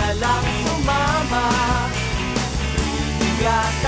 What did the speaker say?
na lang sumama. Bigat